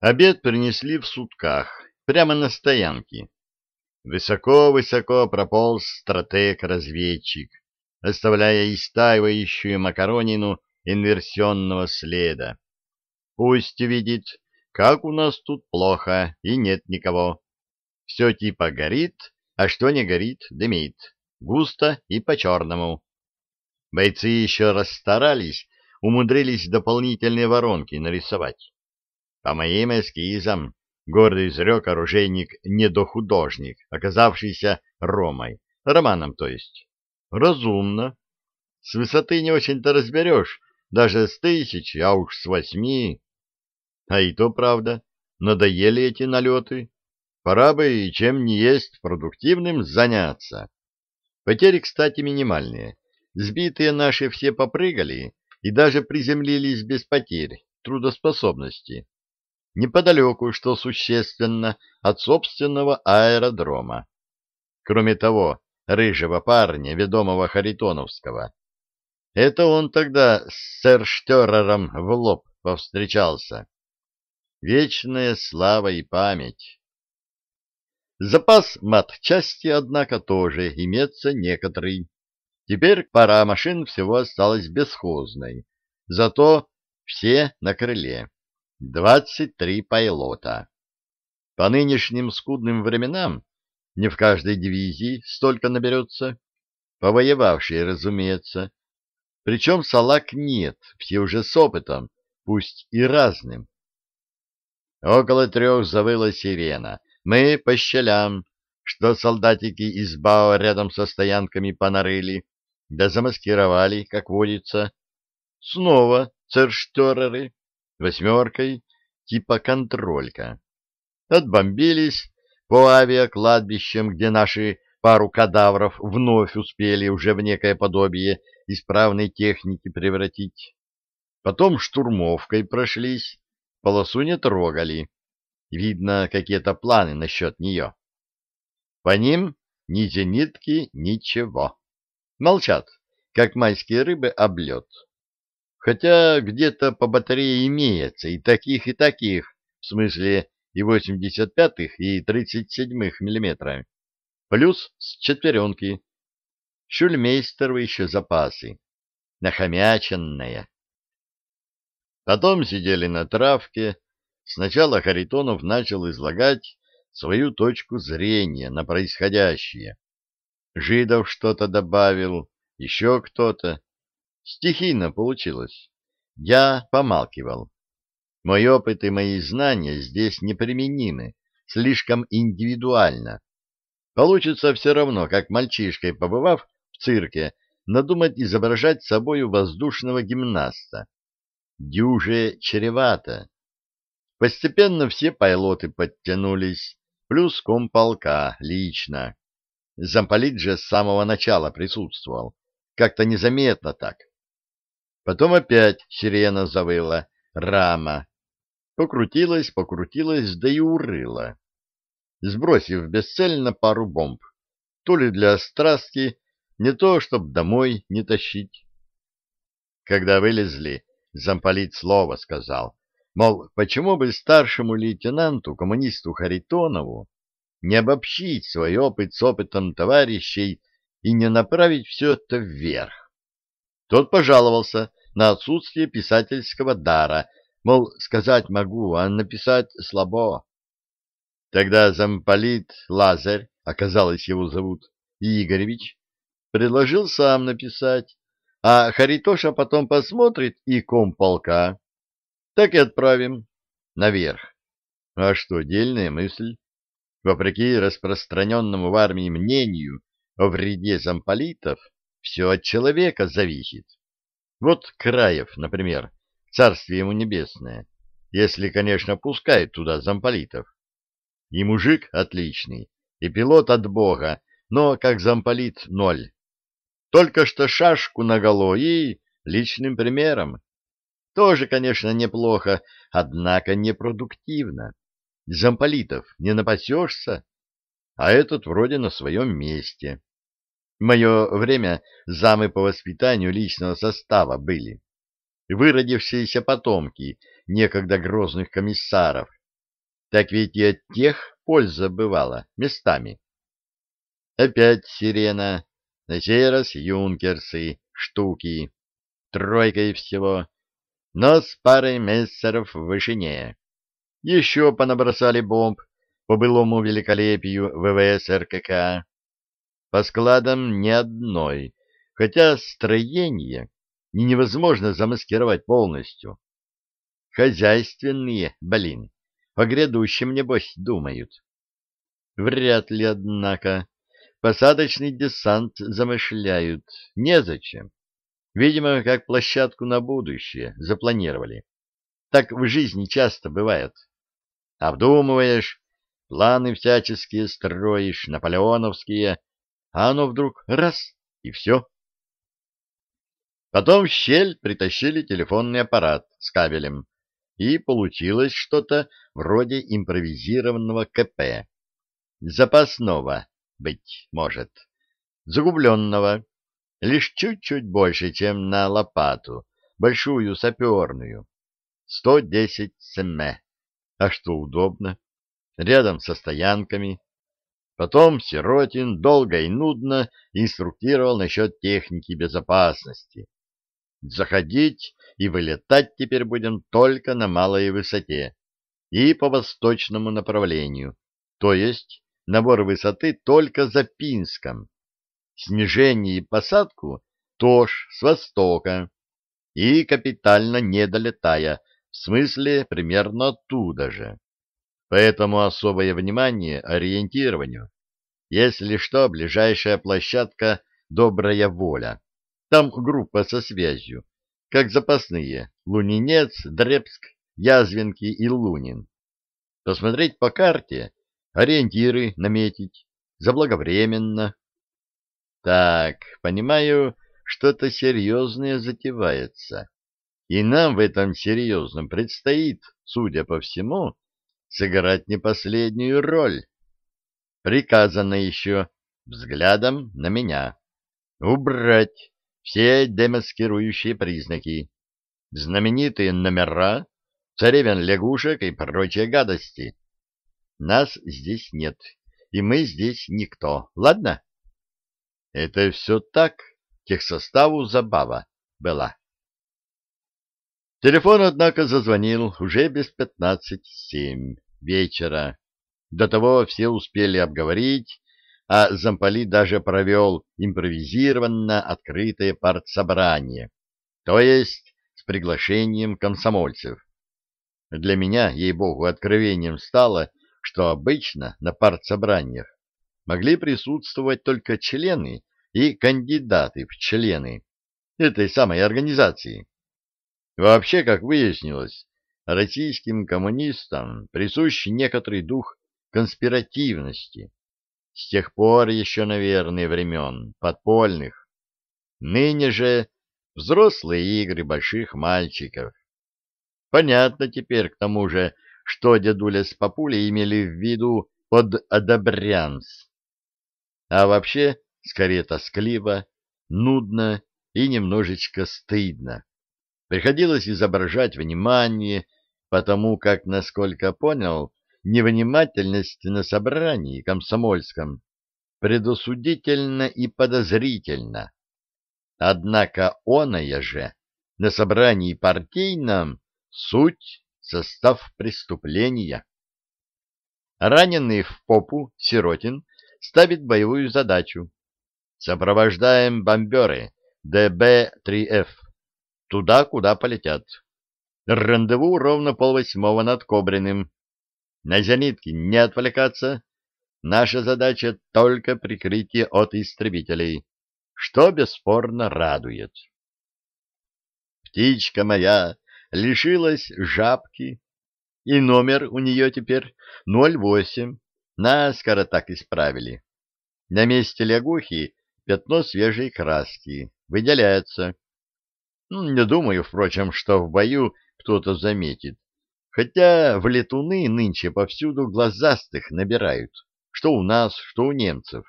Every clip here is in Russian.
Обед принесли в сутках, прямо на стоянке. Высоко-высоко прополз стратег-разведчик, оставляя истаивающую макаронину инверсионного следа. Пусть видит, как у нас тут плохо и нет никого. Все типа горит, а что не горит, дымит. Густо и по-черному. Бойцы еще расстарались, умудрились дополнительные воронки нарисовать. По моим эскизам, гордо изрек оружейник недохудожник, оказавшийся Ромой, Романом то есть. Разумно. С высоты не очень-то разберешь, даже с тысячи, а уж с восьми. А и то правда, надоели эти налеты. Пора бы и чем не есть продуктивным заняться. Потери, кстати, минимальные. Сбитые наши все попрыгали и даже приземлились без потерь трудоспособности. Неподалеку, что существенно, от собственного аэродрома. Кроме того, рыжего парня, ведомого Харитоновского. Это он тогда с сэр-штерером в лоб повстречался. Вечная слава и память. Запас матчасти, однако, тоже имеется некоторый. Теперь пара машин всего осталась бесхозной, зато все на крыле. Двадцать три пайлота. По нынешним скудным временам не в каждой дивизии столько наберется. Повоевавшие, разумеется. Причем салак нет, все уже с опытом, пусть и разным. Около трех завыла сирена. Мы по щелям, что солдатики из БАО рядом со стоянками понарыли, да замаскировали, как водится. Снова церштереры, восьмеркой, типа контролька. Отбомбились по авиакладбищам, где наши пару кадавров вновь успели уже в некое подобие исправной техники превратить. Потом штурмовкой прошлись, полосу не трогали. Видно, какие-то планы насчет нее. По ним ни зенитки, ничего. Молчат, как майские рыбы об лед. Хотя где-то по батарее имеется и таких, и таких, в смысле и 85-х, и 37-х миллиметров. Плюс с четверенки. Шульмейстеровы еще запасы. Нахомяченная. Потом сидели на травке. Сначала Харитонов начал излагать свою точку зрения на происходящее. Жидов что-то добавил, еще кто-то. Стихийно получилось. Я помалкивал. Мой опыт и мои знания здесь неприменимы, слишком индивидуально. Получится все равно, как мальчишкой побывав в цирке, надумать изображать собою воздушного гимнаста. Дюже чревато. Постепенно все пайлоты подтянулись, плюс комполка лично. Замполит же с самого начала присутствовал, как-то незаметно так. Потом опять сирена завыла, рама. Покрутилась, покрутилась, да и урыла. Сбросив бесцельно пару бомб. То ли для страстки, не то, чтоб домой не тащить. Когда вылезли, замполит слово сказал, мол, почему бы старшему лейтенанту, коммунисту Харитонову, не обобщить свой опыт с опытом товарищей и не направить все это вверх. Тот пожаловался на отсутствие писательского дара, мол, сказать могу, а написать слабо. Тогда замполит Лазарь, оказалось его зовут, Игоревич, предложил сам написать, а Харитоша потом посмотрит и комполка. Так и отправим наверх. А что, дельная мысль? Вопреки распространенному в армии мнению о вреде замполитов, все от человека зависит. Вот Краев, например, царствие ему небесное, если, конечно, пускает туда замполитов. И мужик отличный, и пилот от бога, но как замполит ноль. Только что шашку наголо и личным примером. Тоже, конечно, неплохо, однако непродуктивно. Замполитов не напасешься, а этот вроде на своем месте. В мое время замы по воспитанию личного состава были. Выродившиеся потомки некогда грозных комиссаров, Так ведь и от тех польза бывала местами. Опять сирена, на сей раз юнкерсы, штуки, тройкой всего, но с парой мессеров в вышине. Еще понабросали бомб по былому великолепию ВВС РКК. По складам ни одной, хотя строение невозможно замаскировать полностью. Хозяйственные, блин, о грядущем, небось, думают. Вряд ли, однако, посадочный десант замышляют. Незачем. Видимо, как площадку на будущее запланировали. Так в жизни часто бывает. Обдумываешь, планы всяческие строишь, наполеоновские, а оно вдруг раз — и все. Потом в щель притащили телефонный аппарат с кабелем, и получилось что-то вроде импровизированного КП. Запасного, быть может, загубленного, лишь чуть-чуть больше, чем на лопату, большую саперную. 110 см. А что удобно? Рядом со стоянками. Потом Сиротин долго и нудно инструктировал насчет техники безопасности. Заходить и вылетать теперь будем только на малой высоте и по восточному направлению, то есть набор высоты только за Пинском. Снижение и посадку тоже с востока и капитально не долетая, в смысле примерно оттуда же. Поэтому особое внимание ориентированию. Если что, ближайшая площадка «Добрая воля». Там группа со связью, как запасные Лунинец, Дребск, Язвенки и Лунин. Посмотреть по карте, ориентиры наметить, заблаговременно. Так, понимаю, что-то серьезное затевается. И нам в этом серьезном предстоит, судя по всему, сыграть не последнюю роль. Приказано еще взглядом на меня. Убрать все демаскирующие признаки, знаменитые номера, царевен лягушек и прочие гадости. Нас здесь нет, и мы здесь никто, ладно? Это все так, техсоставу забава была. Телефон, однако, зазвонил уже без пятнадцать семь вечера. До того все успели обговорить, а замполи даже провел импровизированно открытое партсобрание, то есть с приглашением комсомольцев. Для меня, ей-богу, откровением стало, что обычно на партсобраниях могли присутствовать только члены и кандидаты в члены этой самой организации. Вообще, как выяснилось, российским коммунистам присущ некоторый дух конспиративности с тех пор еще, наверное, времен подпольных. Ныне же взрослые игры больших мальчиков. Понятно теперь к тому же, что дедуля с папулей имели в виду под «одобрянс». А вообще, скорее тоскливо, нудно и немножечко стыдно. Приходилось изображать внимание, потому как, насколько понял, невнимательность на собрании комсомольском предосудительно и подозрительно. Однако оная же на собрании партийном суть состав преступления. Раненый в попу Сиротин ставит боевую задачу. Сопровождаем бомберы ДБ-3Ф туда, куда полетят. Рандеву ровно полвосьмого над Кобриным. На зенитки не отвлекаться. Наша задача — только прикрытие от истребителей, что бесспорно радует. Птичка моя лишилась жабки, и номер у нее теперь 08. Наскоро так исправили. На месте лягухи пятно свежей краски выделяется. Ну, не думаю, впрочем, что в бою кто-то заметит. Хотя в летуны нынче повсюду глазастых набирают, что у нас, что у немцев.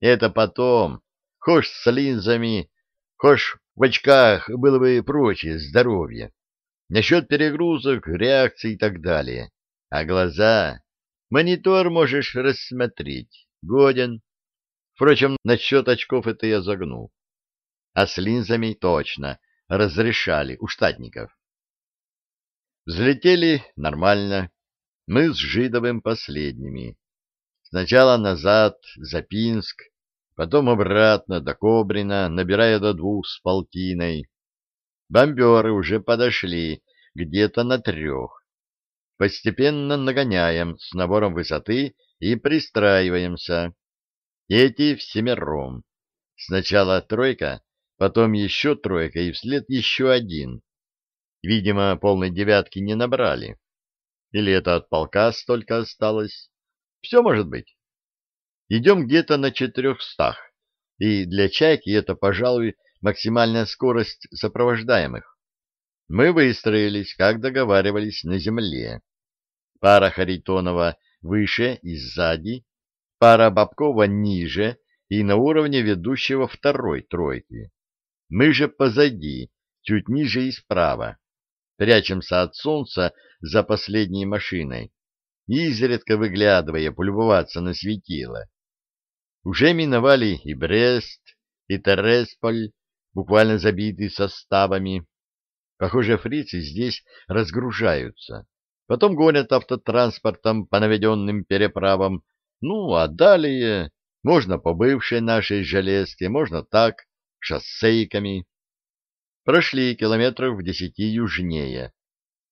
Это потом, хошь с линзами, хошь в очках, было бы прочее здоровье. Насчет перегрузок, реакций и так далее. А глаза? Монитор можешь рассмотреть. Годен. Впрочем, насчет очков это я загнул. А с линзами точно разрешали у штатников. Взлетели нормально. Мы с Жидовым последними. Сначала назад, за Пинск, потом обратно до Кобрина, набирая до двух с полтиной. Бомберы уже подошли где-то на трех. Постепенно нагоняем с набором высоты и пристраиваемся. Эти всемиром. Сначала тройка, потом еще тройка и вслед еще один. Видимо, полной девятки не набрали. Или это от полка столько осталось? Все может быть. Идем где-то на четырехстах, и для «Чайки» это, пожалуй, максимальная скорость сопровождаемых. Мы выстроились, как договаривались, на земле. Пара Харитонова выше и сзади, пара Бабкова ниже и на уровне ведущего второй тройки. Мы же позади, чуть ниже и справа. Прячемся от солнца за последней машиной, изредка выглядывая полюбоваться на светило. Уже миновали и Брест, и Тересполь, буквально забитый составами. Похоже, фрицы здесь разгружаются. Потом гонят автотранспортом по наведенным переправам. Ну, а далее можно по бывшей нашей железке, можно так, шоссейками. Прошли километров в десяти южнее.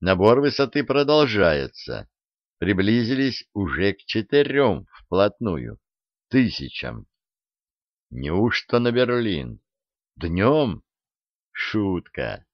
Набор высоты продолжается. Приблизились уже к четырем вплотную тысячам. Неужто на Берлин? Днем? Шутка.